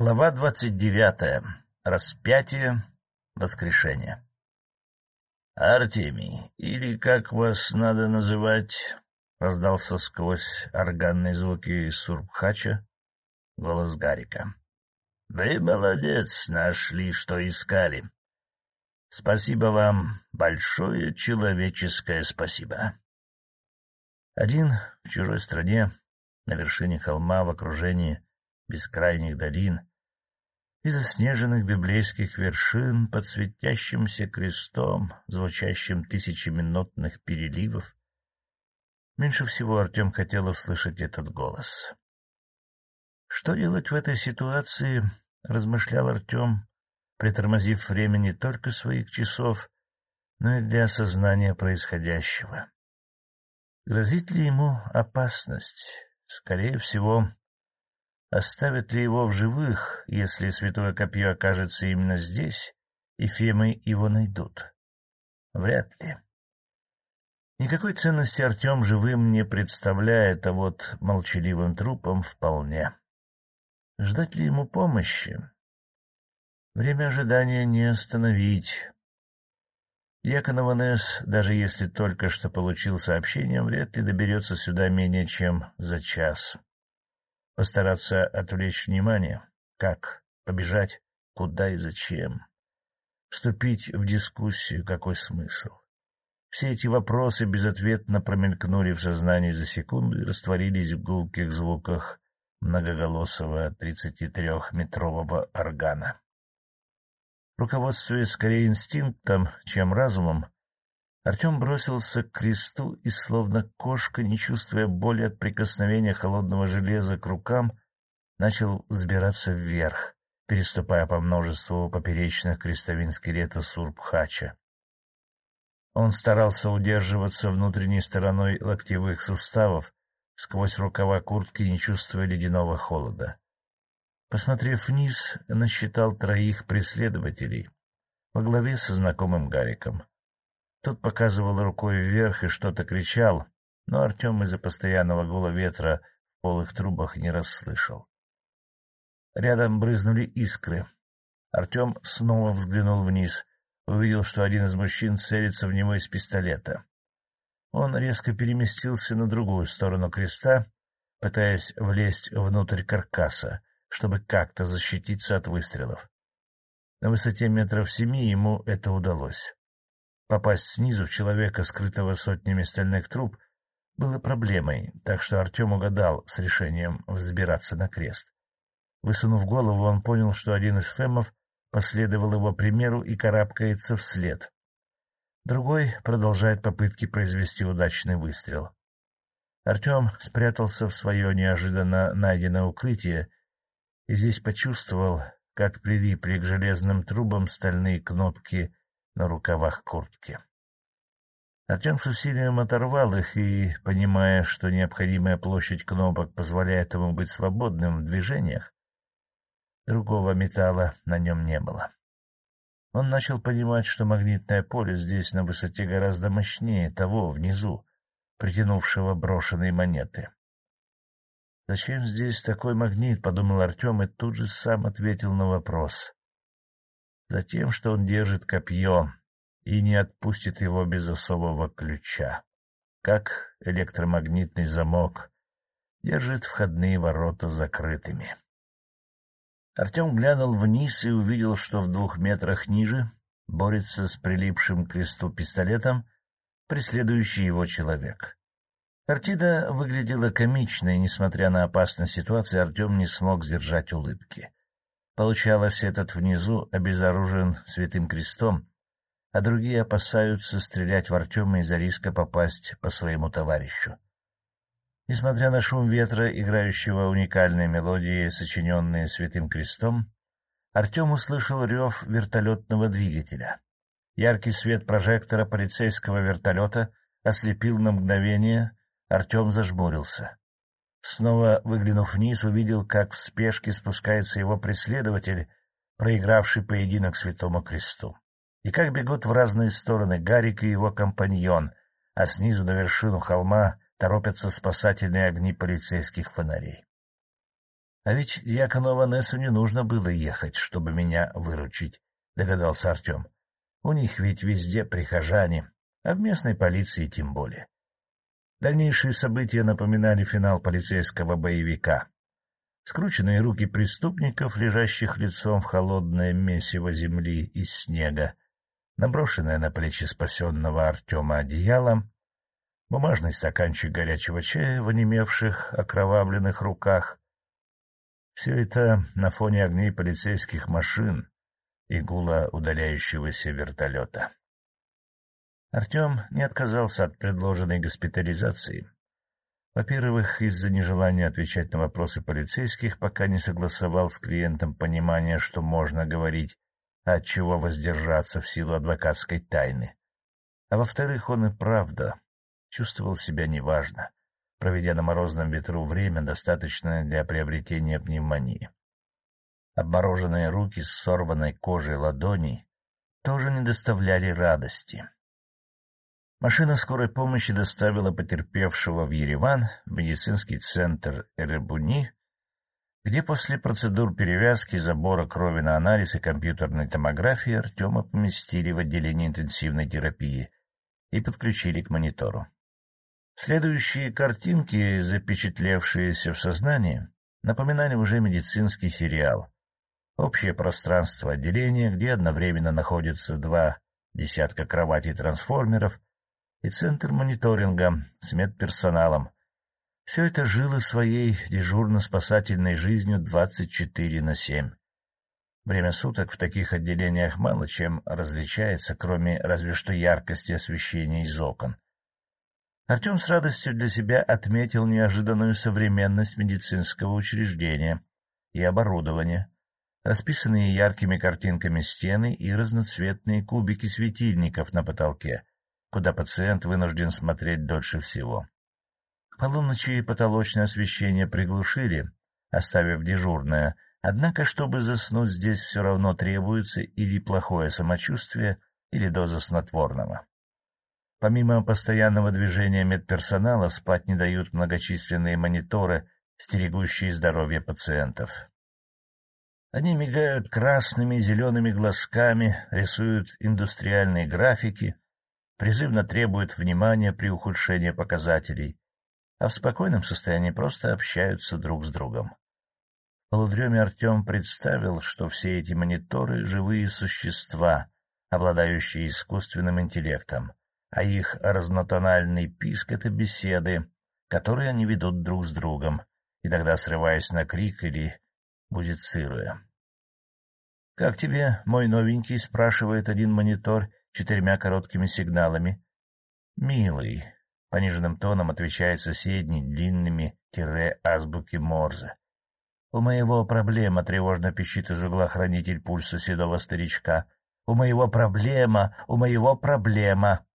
Глава двадцать девятая. Распятие. Воскрешение. «Артемий, или как вас надо называть?» — раздался сквозь органные звуки Сурбхача голос Гарика. «Вы молодец, нашли, что искали. Спасибо вам, большое человеческое спасибо». Один в чужой стране, на вершине холма, в окружении бескрайних долин и заснеженных библейских вершин под светящимся крестом, звучащим тысячами нотных переливов. Меньше всего Артем хотел услышать этот голос. Что делать в этой ситуации, размышлял Артем, притормозив время не только своих часов, но и для осознания происходящего. Грозит ли ему опасность? Скорее всего, Оставят ли его в живых, если святое копье окажется именно здесь, и фемы его найдут? Вряд ли. Никакой ценности Артем живым не представляет, а вот молчаливым трупом вполне. Ждать ли ему помощи? Время ожидания не остановить. Яконов Несс, даже если только что получил сообщение, вряд ли доберется сюда менее чем за час. Постараться отвлечь внимание. Как? Побежать? Куда и зачем? Вступить в дискуссию? Какой смысл? Все эти вопросы безответно промелькнули в сознании за секунду и растворились в гулких звуках многоголосого 33-метрового органа. Руководствуясь скорее инстинктом, чем разумом, Артем бросился к кресту и, словно кошка, не чувствуя боли от прикосновения холодного железа к рукам, начал взбираться вверх, переступая по множеству поперечных крестовин скелета Сурбхача. Он старался удерживаться внутренней стороной локтевых суставов, сквозь рукава куртки, не чувствуя ледяного холода. Посмотрев вниз, насчитал троих преследователей во главе со знакомым Гариком. Тот показывал рукой вверх и что-то кричал, но Артем из-за постоянного гула ветра в полых трубах не расслышал. Рядом брызнули искры. Артем снова взглянул вниз, увидел, что один из мужчин целится в него из пистолета. Он резко переместился на другую сторону креста, пытаясь влезть внутрь каркаса, чтобы как-то защититься от выстрелов. На высоте метров семи ему это удалось. Попасть снизу в человека, скрытого сотнями стальных труб, было проблемой, так что Артем угадал с решением взбираться на крест. Высунув голову, он понял, что один из фемов последовал его примеру и карабкается вслед. Другой продолжает попытки произвести удачный выстрел. Артем спрятался в свое неожиданно найденное укрытие и здесь почувствовал, как прилипли к железным трубам стальные кнопки на рукавах куртки. Артем с усилием оторвал их и, понимая, что необходимая площадь кнопок позволяет ему быть свободным в движениях, другого металла на нем не было. Он начал понимать, что магнитное поле здесь на высоте гораздо мощнее того внизу, притянувшего брошенные монеты. «Зачем здесь такой магнит?» — подумал Артем и тут же сам ответил на вопрос. Затем, что он держит копье и не отпустит его без особого ключа, как электромагнитный замок держит входные ворота закрытыми. Артем глянул вниз и увидел, что в двух метрах ниже борется с прилипшим к кресту пистолетом преследующий его человек. Картина выглядела комичной, несмотря на опасность ситуации, Артем не смог сдержать улыбки. Получалось, этот внизу обезоружен святым крестом, а другие опасаются стрелять в Артема из-за риска попасть по своему товарищу. Несмотря на шум ветра, играющего уникальные мелодии, сочиненные святым крестом, Артем услышал рев вертолетного двигателя. Яркий свет прожектора полицейского вертолета ослепил на мгновение, Артем зажмурился. Снова выглянув вниз, увидел, как в спешке спускается его преследователь, проигравший поединок Святому Кресту, и как бегут в разные стороны Гарик и его компаньон, а снизу на вершину холма торопятся спасательные огни полицейских фонарей. А ведь Якону Ванессу не нужно было ехать, чтобы меня выручить, — догадался Артем. У них ведь везде прихожане, а в местной полиции тем более. Дальнейшие события напоминали финал полицейского боевика. Скрученные руки преступников, лежащих лицом в холодное месиво земли и снега, наброшенное на плечи спасенного Артема одеяло, бумажный стаканчик горячего чая в онемевших, окровавленных руках. Все это на фоне огней полицейских машин и гула удаляющегося вертолета. Артем не отказался от предложенной госпитализации. Во-первых, из-за нежелания отвечать на вопросы полицейских, пока не согласовал с клиентом понимание, что можно говорить, а от чего воздержаться в силу адвокатской тайны. А во-вторых, он и правда чувствовал себя неважно, проведя на морозном ветру время, достаточное для приобретения пневмонии. Обмороженные руки с сорванной кожей ладоней тоже не доставляли радости. Машина скорой помощи доставила потерпевшего в Ереван, в медицинский центр Эребуни, где после процедур перевязки, забора крови на анализ и компьютерной томографии Артема поместили в отделение интенсивной терапии и подключили к монитору. Следующие картинки, запечатлевшиеся в сознании, напоминали уже медицинский сериал. Общее пространство отделения, где одновременно находятся два десятка кроватей-трансформеров и центр мониторинга с медперсоналом. Все это жило своей дежурно-спасательной жизнью 24 на 7. Время суток в таких отделениях мало чем различается, кроме разве что яркости освещения из окон. Артем с радостью для себя отметил неожиданную современность медицинского учреждения и оборудования, расписанные яркими картинками стены и разноцветные кубики светильников на потолке, куда пациент вынужден смотреть дольше всего. К полуночи потолочное освещение приглушили, оставив дежурное, однако, чтобы заснуть здесь все равно требуется или плохое самочувствие, или доза снотворного. Помимо постоянного движения медперсонала, спать не дают многочисленные мониторы, стерегущие здоровье пациентов. Они мигают красными и зелеными глазками, рисуют индустриальные графики, призывно требуют внимания при ухудшении показателей, а в спокойном состоянии просто общаются друг с другом. В полудреме Артем представил, что все эти мониторы — живые существа, обладающие искусственным интеллектом, а их разнотональный писк — это беседы, которые они ведут друг с другом, иногда срываясь на крик или музицируя. — Как тебе, мой новенький? — спрашивает один монитор четырьмя короткими сигналами. — Милый, — пониженным тоном отвечает соседний длинными тире азбуки Морзе. — У моего проблема, — тревожно пищит из угла хранитель пульса седого старичка. — У моего проблема, у моего проблема.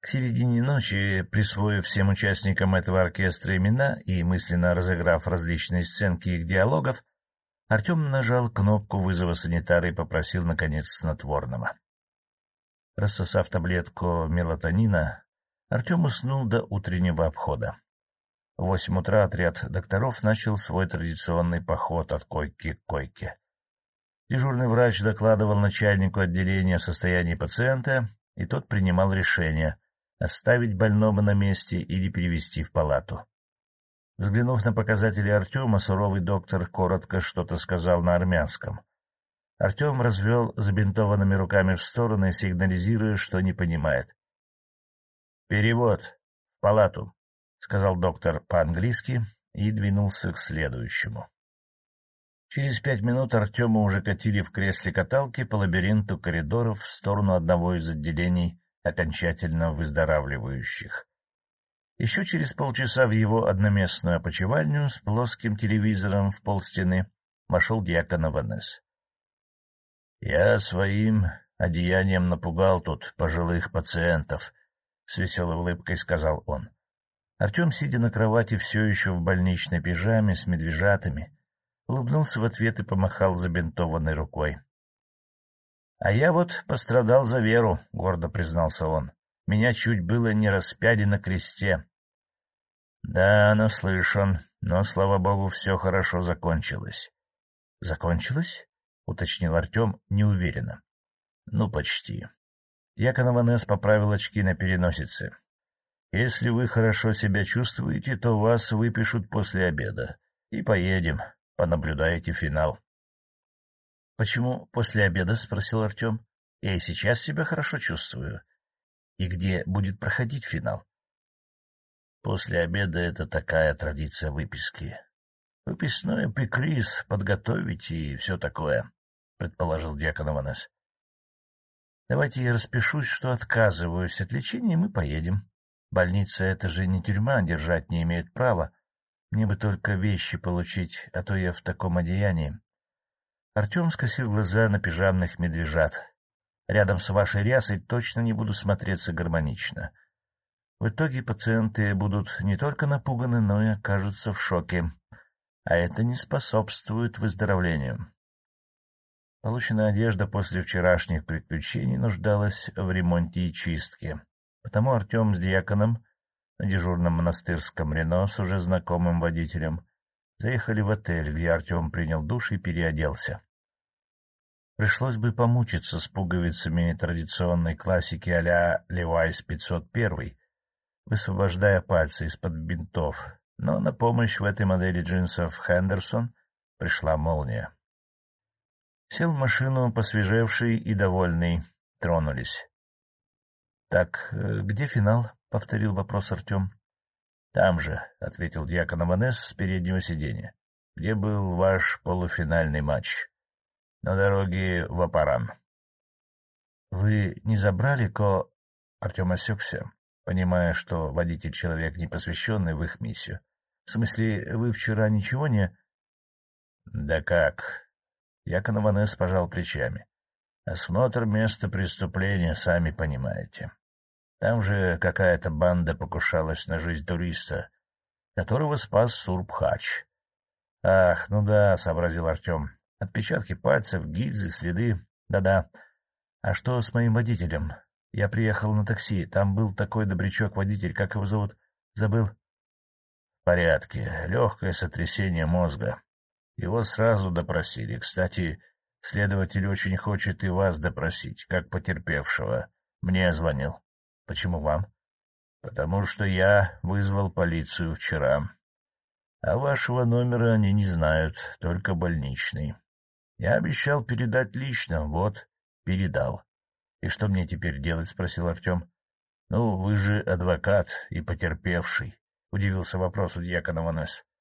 К середине ночи, присвоив всем участникам этого оркестра имена и мысленно разыграв различные сценки их диалогов, Артем нажал кнопку вызова санитара и попросил, наконец, снотворного. Рассосав таблетку мелатонина, Артем уснул до утреннего обхода. В восемь утра отряд докторов начал свой традиционный поход от койки к койке. Дежурный врач докладывал начальнику отделения о состоянии пациента, и тот принимал решение, оставить больного на месте или перевести в палату. Взглянув на показатели Артема, суровый доктор коротко что-то сказал на армянском. Артем развел забинтованными руками в стороны, сигнализируя, что не понимает. — Перевод. В палату, — сказал доктор по-английски и двинулся к следующему. Через пять минут Артема уже катили в кресле каталки по лабиринту коридоров в сторону одного из отделений окончательно выздоравливающих. Еще через полчаса в его одноместную опочивальню с плоским телевизором в полстены вошел дьякон Аванес. — Я своим одеянием напугал тут пожилых пациентов, — с веселой улыбкой сказал он. Артем, сидя на кровати все еще в больничной пижаме с медвежатами, улыбнулся в ответ и помахал забинтованной рукой. — А я вот пострадал за веру, — гордо признался он. Меня чуть было не распяли на кресте. — Да, наслышан, но, слава богу, все хорошо закончилось. — Закончилось? — уточнил Артем неуверенно. — Ну, почти. Якон Иванес поправил очки на переносице. — Если вы хорошо себя чувствуете, то вас выпишут после обеда. И поедем, понаблюдаете финал. — Почему после обеда? — спросил Артем. — Я и сейчас себя хорошо чувствую. И где будет проходить финал? После обеда это такая традиция выписки. Выписное пикриз подготовить и все такое, — предположил дьякон Иванес. — Давайте я распишусь, что отказываюсь от лечения, и мы поедем. Больница — это же не тюрьма, держать не имеют права. Мне бы только вещи получить, а то я в таком одеянии. Артем скосил глаза на пижамных медвежат. Рядом с вашей рясой точно не буду смотреться гармонично. — в итоге пациенты будут не только напуганы, но и окажутся в шоке, а это не способствует выздоровлению. Полученная одежда после вчерашних приключений нуждалась в ремонте и чистке, потому Артем с диаконом на дежурном монастырском Рено с уже знакомым водителем заехали в отель, где Артем принял душ и переоделся. Пришлось бы помучиться с пуговицами традиционной классики а-ля Левайс 501, высвобождая пальцы из-под бинтов, но на помощь в этой модели джинсов Хендерсон пришла молния. Сел в машину, посвежевший и довольный. Тронулись. — Так, э, где финал? — повторил вопрос Артем. — Там же, — ответил дьякон Аванес с переднего сиденья. — Где был ваш полуфинальный матч? — На дороге в Апаран. — Вы не забрали ко... Артем осекся понимая, что водитель — человек, не посвященный в их миссию. — В смысле, вы вчера ничего не... — Да как? Якон Иванес пожал плечами. — Осмотр места преступления, сами понимаете. Там же какая-то банда покушалась на жизнь туриста, которого спас Сурбхач. — Ах, ну да, — сообразил Артем. — Отпечатки пальцев, гильзы, следы. Да-да. А что с моим водителем? Я приехал на такси. Там был такой добрячок-водитель. Как его зовут? Забыл? — В порядке. Легкое сотрясение мозга. Его сразу допросили. Кстати, следователь очень хочет и вас допросить, как потерпевшего. Мне звонил. — Почему вам? — Потому что я вызвал полицию вчера. А вашего номера они не знают, только больничный. Я обещал передать лично, вот, передал. — И что мне теперь делать? — спросил Артем. — Ну, вы же адвокат и потерпевший, — удивился вопросу дьякона Ванес. —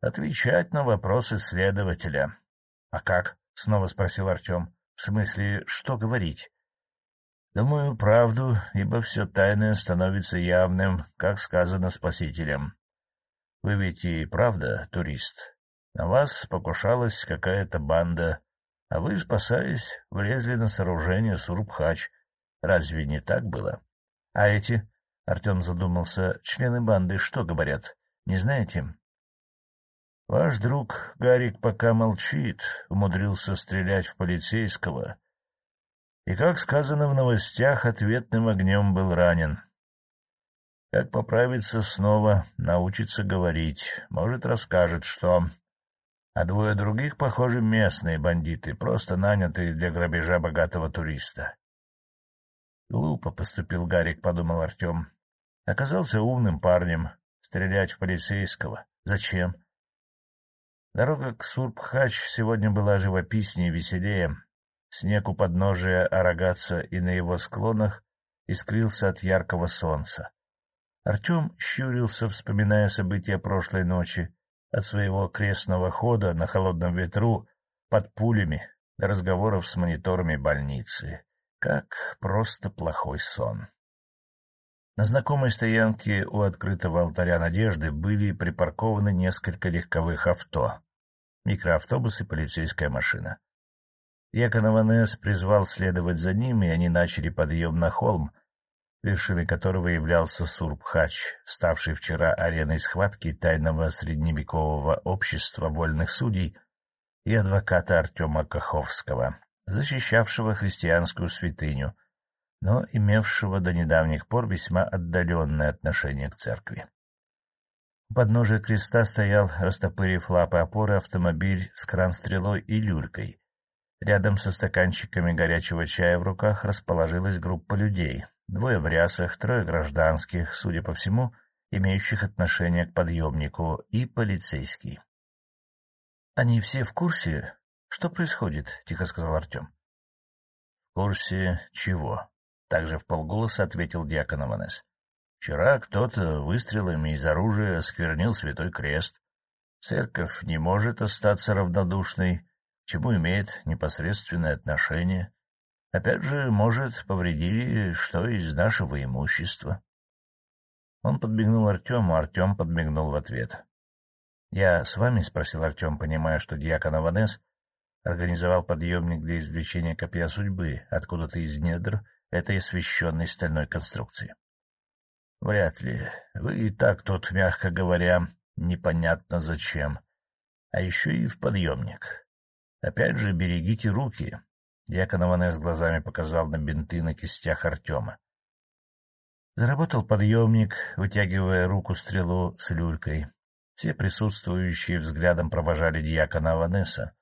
Отвечать на вопросы следователя. — А как? — снова спросил Артем. — В смысле, что говорить? — Думаю, правду, ибо все тайное становится явным, как сказано спасителем. Вы ведь и правда турист. На вас покушалась какая-то банда, а вы, спасаясь, влезли на сооружение Сурбхач. Разве не так было? А эти, — Артем задумался, — члены банды что говорят? Не знаете? Ваш друг Гарик пока молчит, умудрился стрелять в полицейского. И, как сказано в новостях, ответным огнем был ранен. Как поправиться снова, научится говорить, может, расскажет, что а двое других, похоже, местные бандиты, просто нанятые для грабежа богатого туриста. Глупо поступил Гарик, подумал Артем. Оказался умным парнем. Стрелять в полицейского. Зачем? Дорога к Сурбхач сегодня была живописнее и веселее. Снег у подножия Арагатца и на его склонах искрился от яркого солнца. Артем щурился, вспоминая события прошлой ночи, от своего крестного хода на холодном ветру под пулями до разговоров с мониторами больницы. Как просто плохой сон. На знакомой стоянке у открытого алтаря Надежды были припаркованы несколько легковых авто, микроавтобус и полицейская машина. Якон Аванес призвал следовать за ними, и они начали подъем на холм, вершиной которого являлся Сурбхач, ставший вчера ареной схватки тайного средневекового общества вольных судей и адвоката Артема Каховского, защищавшего христианскую святыню, но имевшего до недавних пор весьма отдаленное отношение к церкви. У подножия креста стоял, растопырив лапы опоры, автомобиль с кран-стрелой и люлькой. Рядом со стаканчиками горячего чая в руках расположилась группа людей. Двое в рясах, трое гражданских, судя по всему, имеющих отношение к подъемнику, и полицейский. — Они все в курсе? Что происходит? — тихо сказал Артем. — В курсе чего? — также в полголоса ответил диакон Аванес. — Вчера кто-то выстрелами из оружия осквернил Святой Крест. Церковь не может остаться равнодушной, к чему имеет непосредственное отношение. Опять же, может, повредили что из нашего имущества. Он подмигнул Артему, Артем подмигнул в ответ. — Я с вами? — спросил Артем, понимая, что дьякон Аванес организовал подъемник для извлечения копья судьбы откуда-то из недр этой освещенной стальной конструкции. — Вряд ли. Вы и так тут, мягко говоря, непонятно зачем. А еще и в подъемник. Опять же, берегите руки. Дьякон Аванес глазами показал на бинты на кистях Артема. Заработал подъемник, вытягивая руку стрелу с люлькой. Все присутствующие взглядом провожали дьякона Аванеса,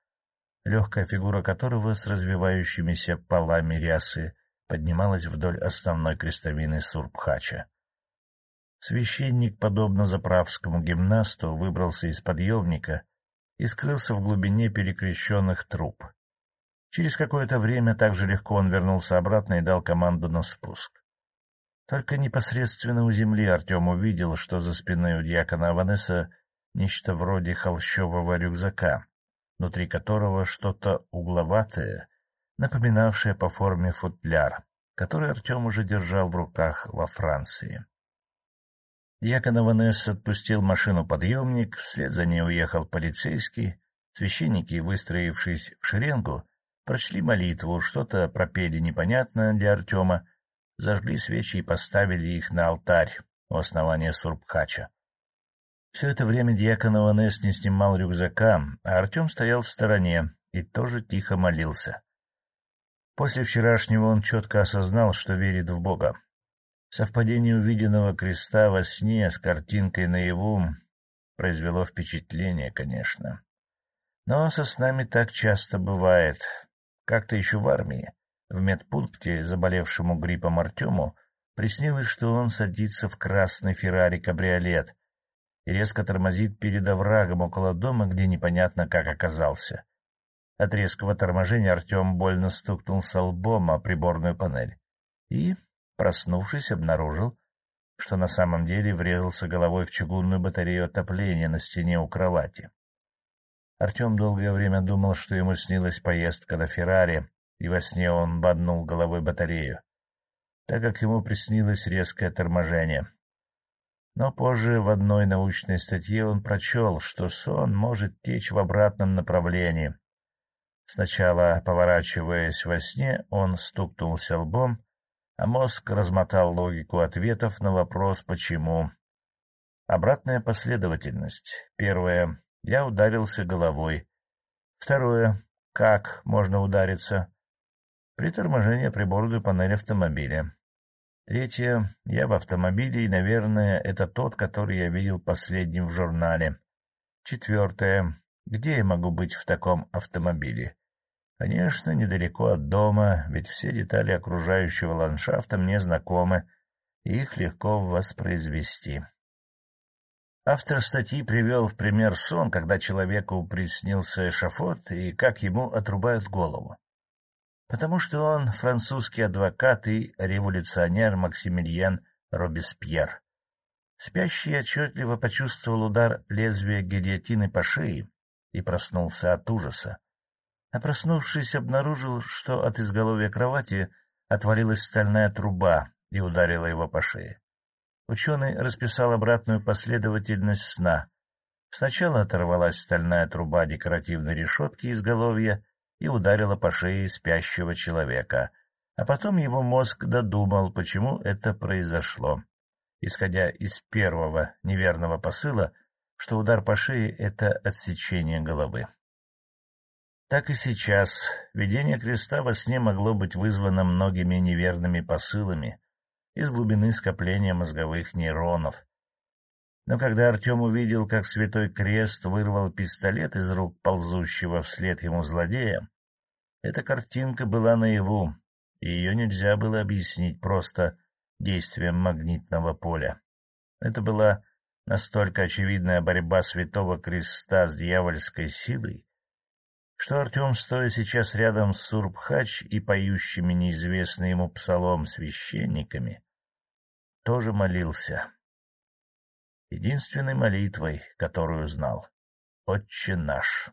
легкая фигура которого с развивающимися полами рясы поднималась вдоль основной крестовины Сурбхача. Священник, подобно заправскому гимнасту, выбрался из подъемника и скрылся в глубине перекрещенных труб. Через какое-то время так же легко он вернулся обратно и дал команду на спуск. Только непосредственно у земли Артем увидел, что за спиной у дьякона Аванеса нечто вроде холщового рюкзака, внутри которого что-то угловатое, напоминавшее по форме футляр, который Артем уже держал в руках во Франции. Дьякон Аванес отпустил машину-подъемник, вслед за ней уехал полицейский, священники, выстроившись в шеренгу, прочли молитву, что-то пропели непонятное для Артема, зажгли свечи и поставили их на алтарь у основания Сурбхача. Все это время дьякон Ованес не снимал рюкзака, а Артем стоял в стороне и тоже тихо молился. После вчерашнего он четко осознал, что верит в Бога. Совпадение увиденного креста во сне с картинкой наяву произвело впечатление, конечно. Но со снами так часто бывает. Как-то еще в армии в медпункте заболевшему гриппом Артему приснилось, что он садится в красный Феррари-кабриолет и резко тормозит перед оврагом около дома, где непонятно как оказался. От резкого торможения Артем больно стукнулся лбом о приборную панель и, проснувшись, обнаружил, что на самом деле врезался головой в чугунную батарею отопления на стене у кровати. Артем долгое время думал, что ему снилась поездка на Феррари, и во сне он боднул головой батарею, так как ему приснилось резкое торможение. Но позже в одной научной статье он прочел, что сон может течь в обратном направлении. Сначала, поворачиваясь во сне, он стукнулся лбом, а мозг размотал логику ответов на вопрос «почему?». Обратная последовательность. Первое — я ударился головой. Второе — как можно удариться? при торможении приборную панель автомобиля. Третье. Я в автомобиле, и, наверное, это тот, который я видел последним в журнале. Четвертое. Где я могу быть в таком автомобиле? Конечно, недалеко от дома, ведь все детали окружающего ландшафта мне знакомы, и их легко воспроизвести. Автор статьи привел в пример сон, когда человеку приснился эшафот и как ему отрубают голову потому что он французский адвокат и революционер Максимилиан Робеспьер. Спящий отчетливо почувствовал удар лезвия гильотины по шее и проснулся от ужаса. А проснувшись, обнаружил, что от изголовья кровати отвалилась стальная труба и ударила его по шее. Ученый расписал обратную последовательность сна. Сначала оторвалась стальная труба декоративной решетки изголовья, и ударила по шее спящего человека, а потом его мозг додумал, почему это произошло, исходя из первого неверного посыла, что удар по шее — это отсечение головы. Так и сейчас видение креста во сне могло быть вызвано многими неверными посылами из глубины скопления мозговых нейронов. Но когда Артем увидел, как Святой Крест вырвал пистолет из рук ползущего вслед ему злодея, эта картинка была наяву, и ее нельзя было объяснить просто действием магнитного поля. Это была настолько очевидная борьба Святого Креста с дьявольской силой, что Артем, стоя сейчас рядом с Сурбхач и поющими неизвестный ему псалом священниками, тоже молился. Единственной молитвой, которую знал — «Отче наш».